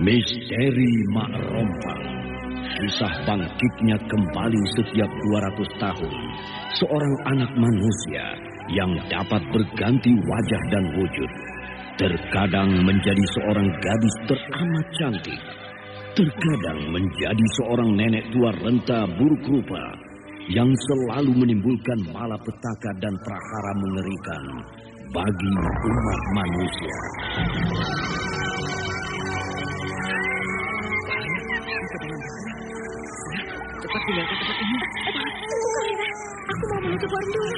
Misteri Mak Rompang. Kisah bangkitnya kembali setiap 200 tahun. Seorang anak manusia yang dapat berganti wajah dan wujud. Terkadang menjadi seorang gadis teramat cantik. Terkadang menjadi seorang nenek tua renta buruk rupa yang selalu menimbulkan malapetaka dan prahara mengerikan bagi umat manusia. Cepat tinggalkan tempat ini. Aku mau menuju warung dulu.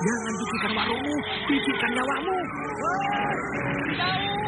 Jangan pikirkan warungmu, pikirkan nyawamu. Jauh,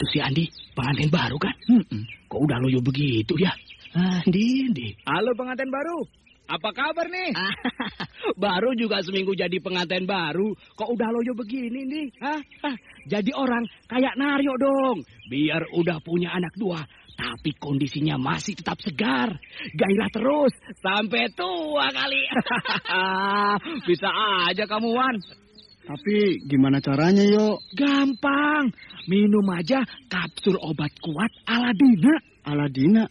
Itu si Andi, pengantin baru kan? Kok udah loyo begitu ya? Andi, Andi. Halo pengantin baru. Apa kabar nih? baru juga seminggu jadi pengantin baru. Kok udah loyo begini nih? Hah? Hah, Jadi orang kayak Naryo dong. Biar udah punya anak dua. Tapi kondisinya masih tetap segar. Gairah terus. Sampai tua kali. Bisa aja kamu Wan. Tapi gimana caranya, Yo? Gampang. Minum aja kapsul obat kuat Aladina. Aladina.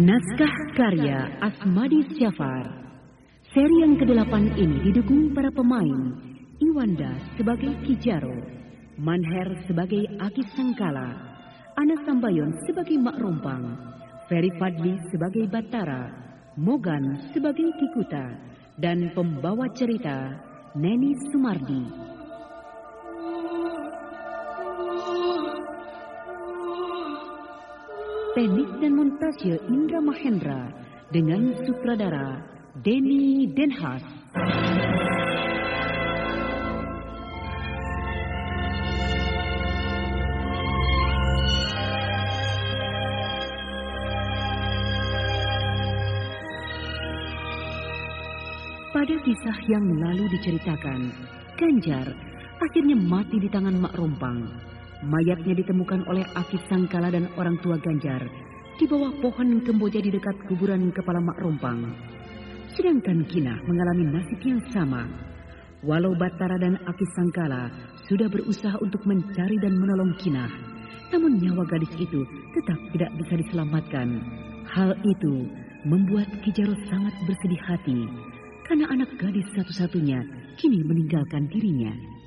Naskah karya Asmadi Syafar. Seri yang ke-8 ini didukung para pemain Iwanda sebagai Kijaro, Manher sebagai Aki Sangkala, Ana Sambayon sebagai Mak Rompang, Ferry Fadli sebagai Batara, Mogan sebagai Kikuta, dan pembawa cerita Neni Sumardi. Teknik dan montase Indra Mahendra dengan sutradara Denny Denhas. Pada kisah yang lalu diceritakan, Ganjar akhirnya mati di tangan Mak Rompang. Mayatnya ditemukan oleh Akif Sangkala dan orang tua Ganjar di bawah pohon kemboja di dekat kuburan kepala Mak Rompang. Sedangkan Kinah mengalami nasib yang sama. Walau Batara dan Akif Sangkala sudah berusaha untuk mencari dan menolong Kinah, namun nyawa gadis itu tetap tidak bisa diselamatkan. Hal itu membuat Kijaro sangat bersedih hati karena anak gadis satu-satunya kini meninggalkan dirinya.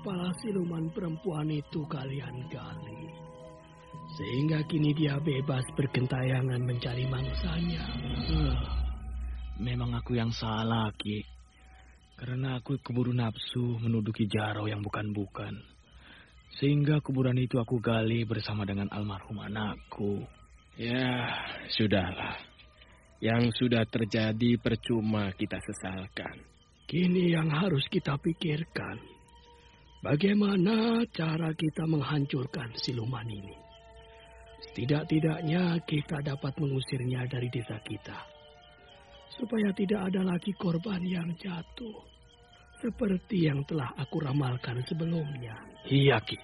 Kepala siluman perempuan itu kalian gali. Sehingga kini dia bebas bergentayangan mencari mangsanya. Eh, memang aku yang salah, Ki. Karena aku keburu nafsu menuduki Jaro yang bukan-bukan. Sehingga kuburan itu aku gali bersama dengan almarhum anakku. Ya, sudahlah. Yang sudah terjadi percuma kita sesalkan. Kini yang harus kita pikirkan, bagaimana cara kita menghancurkan siluman ini. Setidak-tidaknya kita dapat mengusirnya dari desa kita. Supaya tidak ada lagi korban yang jatuh. Seperti yang telah aku ramalkan sebelumnya. Iya, Ki.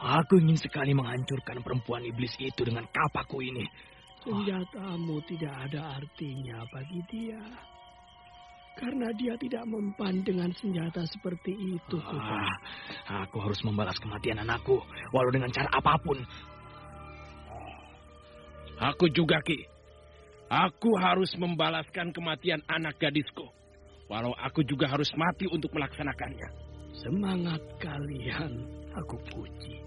Aku ingin sekali menghancurkan perempuan iblis itu dengan kapaku ini. Senjatamu tidak ada artinya bagi dia. Karena dia tidak mempan dengan senjata seperti itu. Ah, aku harus membalas kematian anakku, walau dengan cara apa pun. Aku juga, Ki. Aku harus membalaskan kematian anak gadisku. Walau aku juga harus mati untuk melaksanakannya. Semangat kalian aku puji.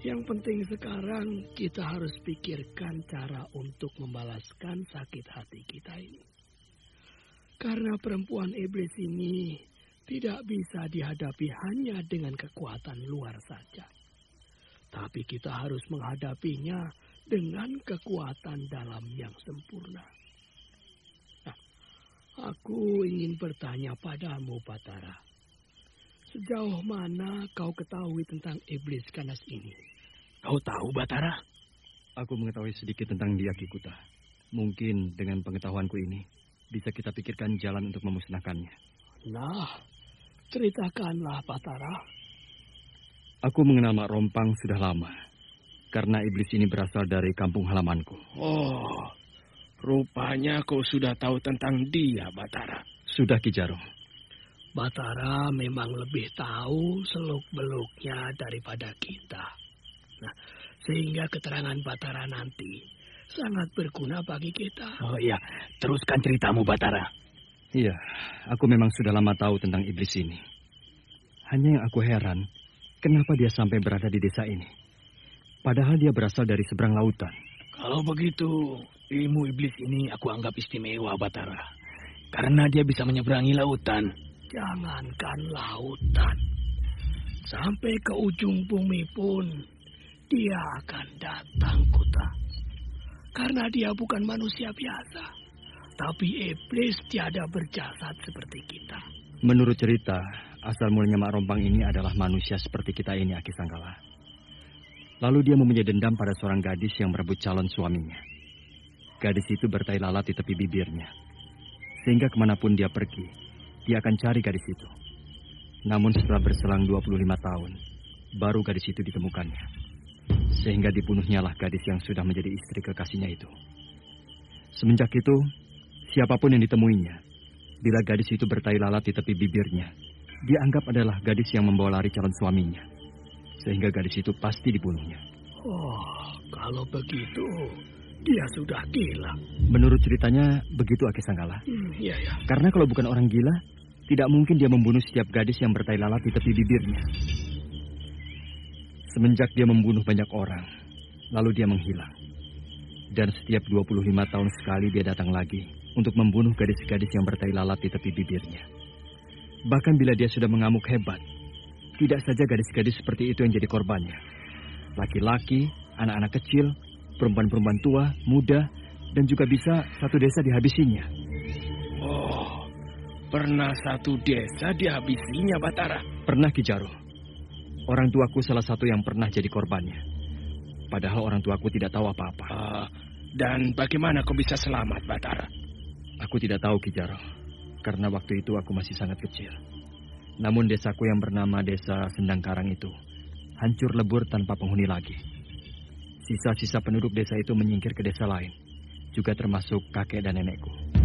Yang penting sekarang kita harus pikirkan cara untuk membalaskan sakit hati kita ini. Karena perempuan iblis ini tidak bisa dihadapi hanya dengan kekuatan luar saja. Tapi kita harus menghadapinya dengan kekuatan dalam yang sempurna. Nah, aku ingin bertanya padamu, Batara. Sejauh mana kau ketahui tentang iblis ganas ini? Kau tahu, Batara? Aku mengetahui sedikit tentang dia Kikuta. Mungkin dengan pengetahuanku ini bisa kita pikirkan jalan untuk memusnahkannya. Nah, ceritakanlah, Batara. Aku mengenal Mak Rompang sudah lama. Karena iblis ini berasal dari kampung halamanku. Oh, rupanya kau sudah tahu tentang dia, Batara. Sudah Kijaro. Batara memang lebih tahu seluk-beluknya daripada kita. Nah, sehingga keterangan Batara nanti sangat berguna bagi kita. Oh iya, teruskan ceritamu, Batara. Iya, aku memang sudah lama tahu tentang iblis ini. Hanya yang aku heran, kenapa dia sampai berada di desa ini? Padahal dia berasal dari seberang lautan. Kalau begitu, ilmu iblis ini aku anggap istimewa, Batara. Karena dia bisa menyeberangi lautan. Jangankan lautan. Sampai ke ujung bumi pun dia akan datang, Kuta. Karena dia bukan manusia biasa. Tapi iblis tiada berjasad seperti kita. Menurut cerita, asal mulanya Mak Rompang ini adalah manusia seperti kita ini, Aki Sangkala. Lalu dia mempunyai dendam pada seorang gadis yang merebut calon suaminya. Gadis itu bertai lalat di tepi bibirnya. Sehingga ke mana pun dia pergi, dia akan cari gadis itu. Namun setelah berselang 25 tahun, baru gadis itu ditemukannya. Sehingga dibunuhnya lah gadis yang sudah menjadi istri kekasihnya itu. Semenjak itu, siapa pun yang ditemuinya, bila gadis itu bertai lalat di tepi bibirnya, dianggap adalah gadis yang membawa lari calon suaminya. Sehingga gadis itu pasti dibunuhnya. Oh, kalau begitu, dia sudah gila. Menurut ceritanya, begitu Aki Sanggala. Hmm, iya, ya. Karena kalau bukan orang gila, tidak mungkin dia membunuh setiap gadis yang bertai lalat di tepi bibirnya. Semenjak dia membunuh banyak orang, lalu dia menghilang. Dan setiap 25 tahun sekali dia datang lagi untuk membunuh gadis-gadis yang bertai lalat di tepi bibirnya. Bahkan bila dia sudah mengamuk hebat, tidak saja gadis-gadis seperti itu yang jadi korbannya. Laki-laki, anak-anak kecil, perempuan-perempuan tua, muda, dan juga bisa satu desa dihabisinya. Oh, pernah satu desa dihabisinya, Batara? Pernah, Kijaro. Orang tuaku salah satu yang pernah jadi korbannya. Padahal orang tuaku tidak tahu apa-apa. Uh, dan bagaimana kau bisa selamat, Batara? Aku tidak tahu, Kijaro. Karena waktu itu aku masih sangat kecil. Namun desaku yang bernama Desa Sendang Karang itu hancur lebur tanpa penghuni lagi. Sisa-sisa penduduk desa itu menyingkir ke desa lain, juga termasuk kakek dan nenekku.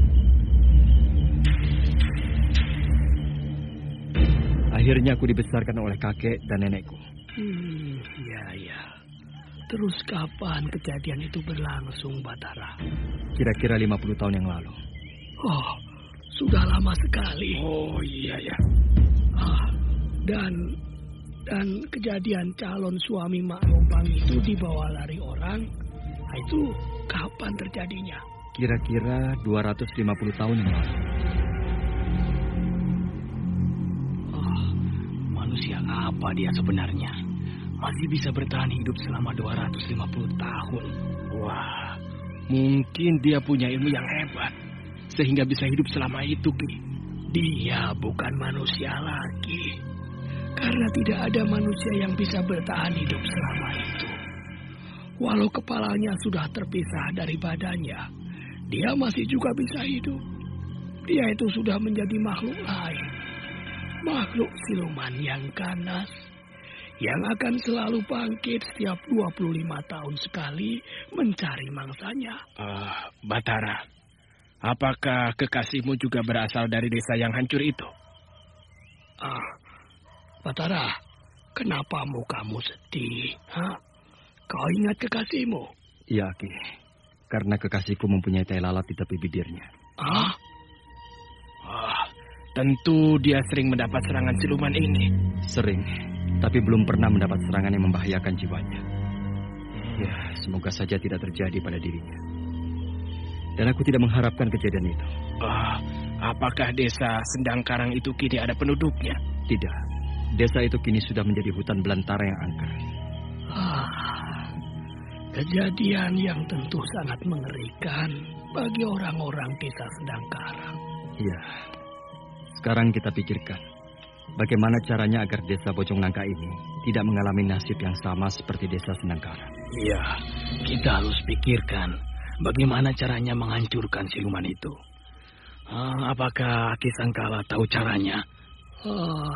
Akhirnya aku dibesarkan oleh kakek dan nenekku. Hmm, ya, ya. Terus kapan kejadian itu berlangsung, Batara? Kira-kira 50 tahun yang lalu. Oh, sudah lama sekali. Oh, iya, ya. Ah, dan dan kejadian calon suami Mak Rompang itu dibawa lari orang, nah itu kapan terjadinya? Kira-kira 250 tahun yang lalu. Manusia apa dia sebenarnya? Masih bisa bertahan hidup selama 250 tahun. Wah, mungkin dia punya ilmu yang hebat. Sehingga bisa hidup selama itu, Ki. Dia bukan manusia lagi. Karena tidak ada manusia yang bisa bertahan hidup selama itu. Walau kepalanya sudah terpisah dari badannya, dia masih juga bisa hidup. Dia itu sudah menjadi makhluk lain makhluk siluman yang ganas yang akan selalu bangkit setiap 25 tahun sekali mencari mangsanya. Uh, Batara, apakah kekasihmu juga berasal dari desa yang hancur itu? Ah, Batara, kenapa mukamu sedih? Hah? Kau ingat kekasihmu? Iya, Ki. Karena kekasihku mempunyai tai lalat di tepi bibirnya. Ah? Tentu dia sering mendapat serangan siluman ini. Sering, tapi belum pernah mendapat serangan yang membahayakan jiwanya. Ya, semoga saja tidak terjadi pada dirinya. Dan aku tidak mengharapkan kejadian itu. Oh, apakah desa Sendang Karang itu kini ada penduduknya? Tidak. Desa itu kini sudah menjadi hutan belantara yang angker. Ah, kejadian yang tentu sangat mengerikan bagi orang-orang desa Sendang Karang. Iya, sekarang kita pikirkan, bagaimana caranya agar desa Bojong Nangka ini tidak mengalami nasib yang sama seperti desa Senangkara. Iya, kita harus pikirkan bagaimana caranya menghancurkan siluman itu. Uh, apakah Aki Sangkala tahu caranya? Oh,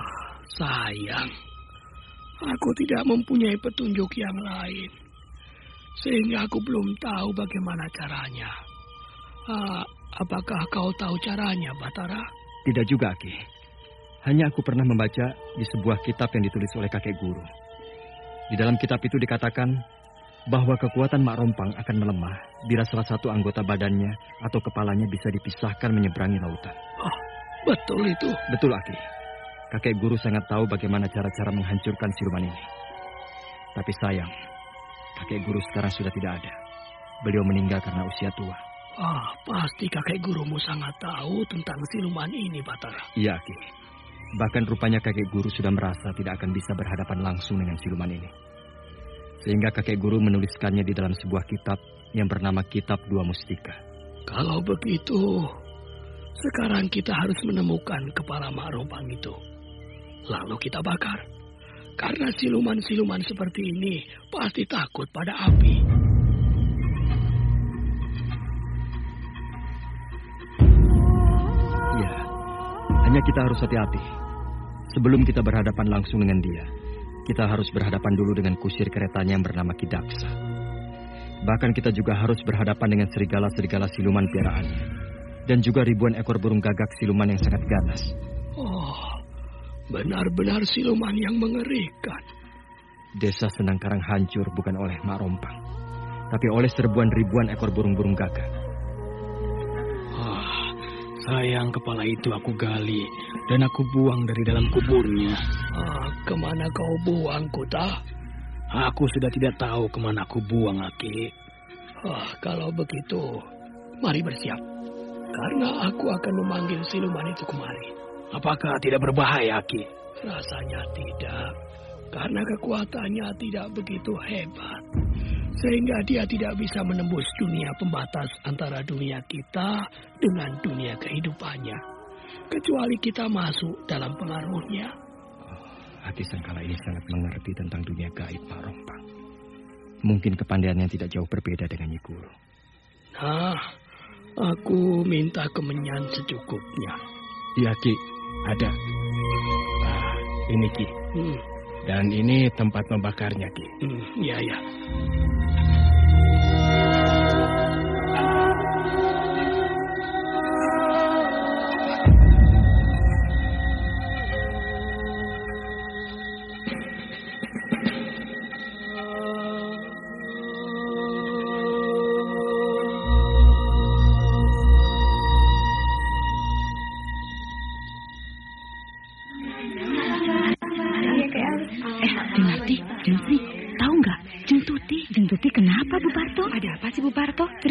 sayang. Aku tidak mempunyai petunjuk yang lain. Sehingga aku belum tahu bagaimana caranya. Uh, apakah kau tahu caranya, Batara? Tidak juga, Ki. Hanya aku pernah membaca di sebuah kitab yang ditulis oleh kakek guru. Di dalam kitab itu dikatakan bahwa kekuatan Mak Rompang akan melemah bila salah satu anggota badannya atau kepalanya bisa dipisahkan menyeberangi lautan. Oh, betul itu? Betul, Aki. Kakek guru sangat tahu bagaimana cara-cara menghancurkan siluman ini. Tapi sayang, kakek guru sekarang sudah tidak ada. Beliau meninggal karena usia tua. Ah, pasti kakek gurumu sangat tahu tentang siluman ini, Batara. Iya, Ki. Bahkan rupanya kakek guru sudah merasa tidak akan bisa berhadapan langsung dengan siluman ini. Sehingga kakek guru menuliskannya di dalam sebuah kitab yang bernama Kitab Dua Mustika. Kalau begitu, sekarang kita harus menemukan kepala Mak Rompang itu. Lalu kita bakar. Karena siluman-siluman seperti ini pasti takut pada api. Hanya kita harus hati-hati. Sebelum kita berhadapan langsung dengan dia, kita harus berhadapan dulu dengan kusir keretanya yang bernama Kidaksa. Bahkan kita juga harus berhadapan dengan serigala-serigala siluman piaraannya. Dan juga ribuan ekor burung gagak siluman yang sangat ganas. Oh, benar-benar siluman yang mengerikan. Desa Senangkarang hancur bukan oleh Mak Rompang, tapi oleh serbuan ribuan ekor burung-burung gagak. Sayang kepala itu aku gali dan aku buang dari dalam kuburnya. Ah, ke mana kau buang, Kuta? Aku sudah tidak tahu ke mana aku buang, Aki. Ah, kalau begitu, mari bersiap. Karena aku akan memanggil siluman itu kemari. Apakah tidak berbahaya, Aki? Rasanya tidak. Karena kekuatannya tidak begitu hebat. Sehingga dia tidak bisa menembus dunia pembatas antara dunia kita dengan dunia kehidupannya. Kecuali kita masuk dalam pengaruhnya. Aki Sangkala ini sangat mengerti tentang dunia gaib Pak Rompang. Mungkin kepandaiannya tidak jauh berbeda dengan Nyi Guru. Nah, aku minta kemenyan secukupnya. Iya Ki, ada. Ah, ini Ki. Hmm, Dan ini tempat membakarnya Ki. hmm, ya ya.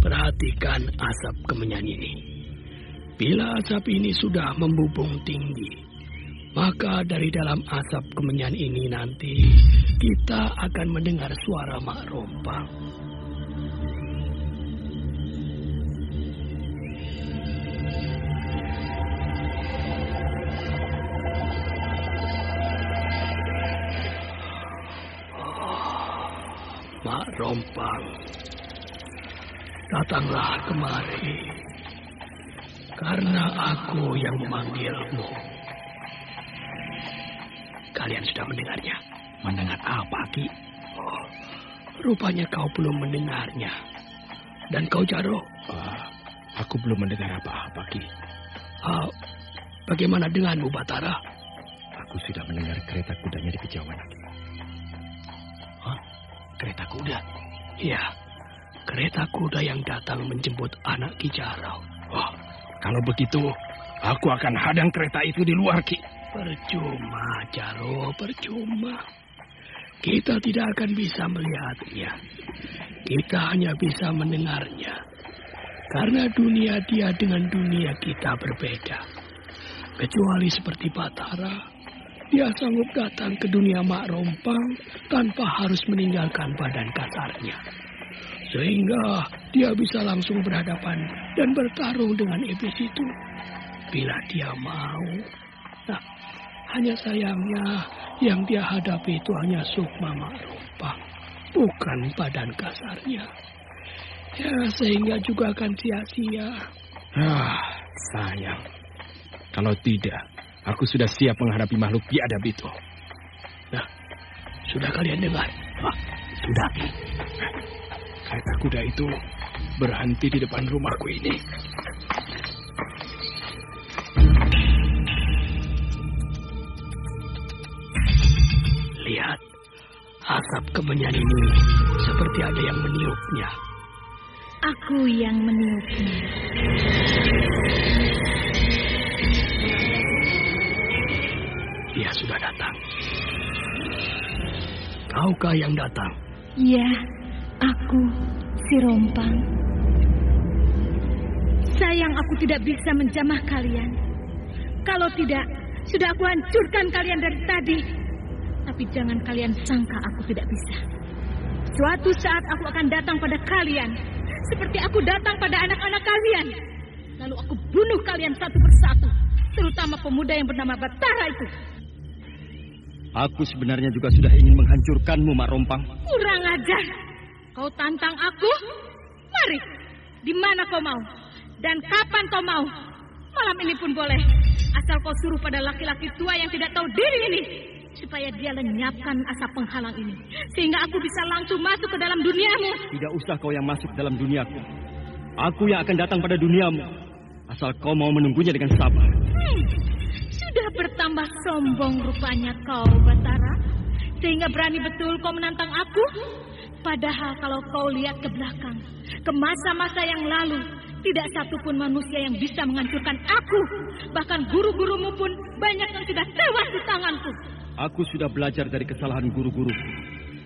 Perhatikan asap kemenyan ini. Bila asap ini sudah membubung tinggi, maka dari dalam asap kemenyan ini nanti kita akan mendengar suara mak rompang. Mak rompang, datanglah kemari. Karena aku yang memanggilmu. Kalian sudah mendengarnya. Mendengar apa, Ki? Oh, rupanya kau belum mendengarnya. Dan kau Jaro, Ah, aku belum mendengar apa-apa Ki. ah, bagaimana denganmu Batara? Aku sudah mendengar kereta kudanya di kejauhan. Kereta kuda. Iya, kereta kuda yang datang menjemput anak Kijarau. Oh, kalau begitu, aku akan hadang kereta itu di luar Ki. Percuma, Jaro, percuma. Kita tidak akan bisa melihatnya. Kita hanya bisa mendengarnya. Karena dunia dia dengan dunia kita berbeda. Kecuali seperti Batara, dia sanggup datang ke dunia Mak Rompang tanpa harus meninggalkan badan kasarnya. Sehingga dia bisa langsung berhadapan dan bertarung dengan iblis itu. Bila dia mau. Nah, hanya sayangnya yang dia hadapi itu hanya sukma Mak Rompang. Bukan badan kasarnya. Ya, sehingga juga akan sia-sia. Ah, sayang. Kalau tidak, aku sudah siap menghadapi makhluk biadab itu. Nah, sudah kalian dengar? Ah, sudah. Kereta kuda itu berhenti di depan rumahku ini. Asap kemenyan ini seperti ada yang meniupnya. Aku yang meniupnya. Dia sudah datang. Kaukah yang datang? Ya, aku si Rompang. Sayang aku tidak bisa menjamah kalian. Kalau tidak, sudah aku hancurkan kalian dari tadi. Tapi jangan kalian sangka aku tidak bisa. Suatu saat aku akan datang pada kalian. Seperti aku datang pada anak-anak kalian. Lalu aku bunuh kalian satu persatu. Terutama pemuda yang bernama Batara itu. Aku sebenarnya juga sudah ingin menghancurkanmu, Mak Rompang. Kurang ajar. Kau tantang aku? Mari. Di mana kau mau? Dan kapan kau mau? Malam ini pun boleh. Asal kau suruh pada laki-laki tua yang tidak tahu diri ini. Supaya dia lenyapkan asap penghalang ini. Sehingga aku bisa langsung masuk ke dalam duniamu. Tidak usah kau yang masuk dalam duniaku. Aku yang akan datang pada duniamu. Asal kau mau menunggunya dengan sabar. Hmm, sudah bertambah sombong rupanya kau, Batara. Sehingga berani betul kau menantang aku. Padahal kalau kau lihat ke belakang, ke masa-masa yang lalu, tidak satupun manusia yang bisa menghancurkan aku. Bahkan guru-gurumu pun banyak yang sudah tewas di tanganku. Aku sudah belajar dari kesalahan guru-guru.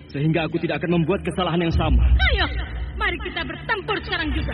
Sehingga aku tidak akan membuat kesalahan yang sama. Ayo, mari kita bertempur sekarang juga.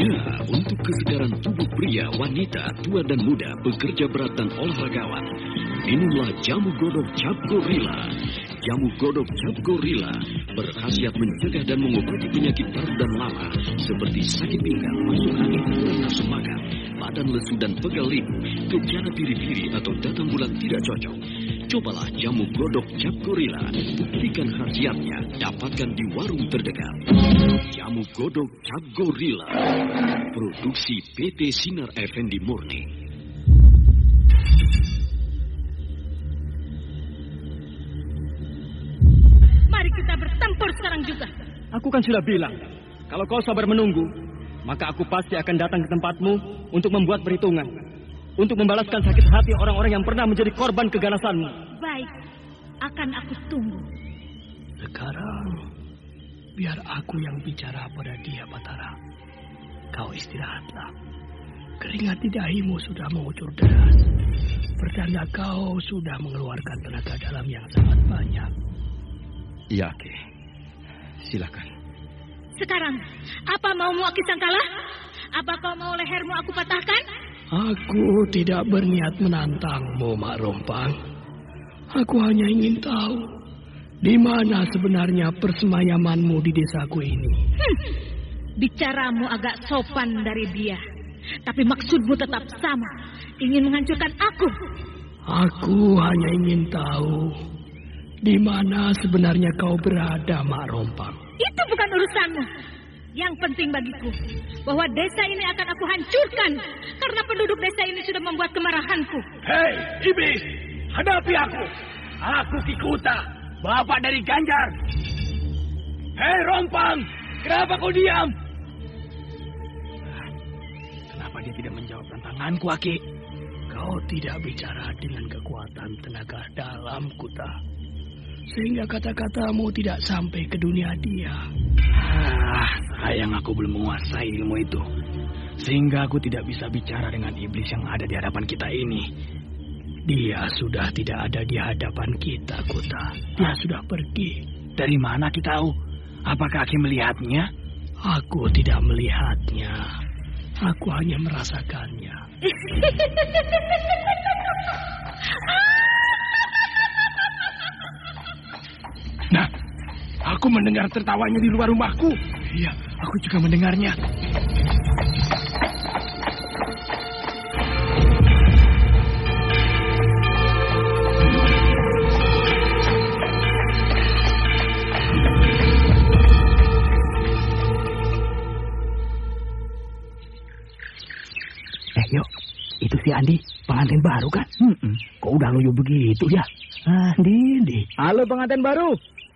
Ya, untuk kesegaran tubuh pria, wanita, tua dan muda, bekerja berat dan olahragawan. Minumlah jamu godok cap gorila. Jamu godok cap gorila berkhasiat mencegah dan mengobati penyakit paru dan lama seperti sakit pinggang, masuk angin, nafsu makan, badan lesu dan pegal linu, gejala piri-piri atau datang bulan tidak cocok. Cobalah jamu godok cap gorila. Buktikan khasiatnya. Dapatkan di warung terdekat. Jamu godok cap gorila. Produksi PT Sinar Effendi Murni. Mari kita bertempur sekarang juga. Aku kan sudah bilang, kalau kau sabar menunggu, maka aku pasti akan datang ke tempatmu untuk membuat perhitungan. Untuk membalaskan sakit hati orang-orang yang pernah menjadi korban keganasanmu. Baik, akan aku tunggu. Sekarang, biar aku yang bicara pada dia, Batara. Kau istirahatlah. Keringat di dahimu sudah mengucur deras. Pertanda kau sudah mengeluarkan tenaga dalam yang sangat banyak. Iya, Ki. Silakan. Sekarang, apa maumu Aki Sangkala? Apa kau mau lehermu aku patahkan? Aku tidak berniat menantangmu, Mak Rompang. Aku hanya ingin tahu di mana sebenarnya persemayamanmu di desaku ini. Hmm, bicaramu agak sopan dari dia. Tapi maksudmu tetap sama. Ingin menghancurkan aku. Aku hanya ingin tahu di mana sebenarnya kau berada, Mak Rompang. Itu bukan urusanmu. Yang penting bagiku bahwa desa ini akan aku hancurkan karena penduduk desa ini sudah membuat kemarahanku. Hei, iblis, hadapi aku. Aku Kikuta, bapak dari Ganjar. Hei, Rompang, kenapa kau diam? Kenapa dia tidak menjawab tantanganku, Aki? Kau tidak bicara dengan kekuatan tenaga dalam, Kuta. Sehingga kata-katamu tidak sampai ke dunia dia. Ah, sayang aku belum menguasai ilmu itu. Sehingga aku tidak bisa bicara dengan iblis yang ada di hadapan kita ini. Dia sudah tidak ada di hadapan kita, Kuta. Dia sudah pergi. Dari mana kita tahu? Apakah Aki melihatnya? Aku tidak melihatnya. Aku hanya merasakannya. Aku mendengar tertawanya di luar rumahku. Iya, aku juga mendengarnya. Eh, yuk. Itu si Andi, pengantin baru kan? Hmm, -mm. Kok udah loyo begitu ya? Ah, Andi, Andi. Halo pengantin baru.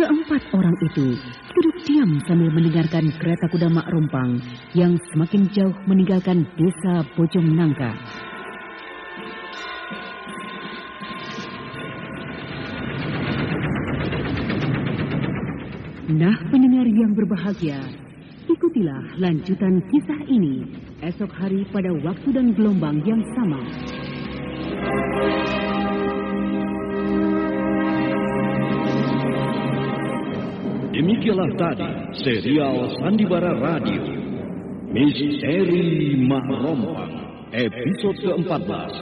Keempat orang itu duduk diam sambil mendengarkan kereta kuda Mak Rumpang yang semakin jauh meninggalkan desa Bojong Nangka. Nah, pendengar yang berbahagia, ikutilah lanjutan kisah ini esok hari pada waktu dan gelombang yang sama. Demikianlah tadi serial Sandiwara Radio. Misteri Mak Rompang, episode ke-14.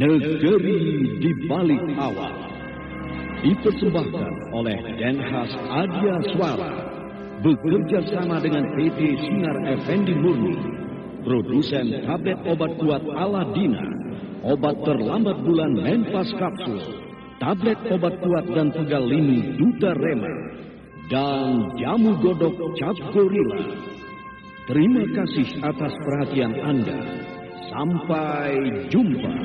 Negeri di balik awal. Dipersembahkan oleh Denhas Adia Suara. Bekerja sama dengan PT Sinar Effendi Murni. Produsen tablet obat kuat Aladina. Obat terlambat bulan Menpas Kapsul. Tablet obat kuat dan pegal lini Duta Rema dan jamu godok cap gorila. Terima kasih atas perhatian Anda. Sampai jumpa.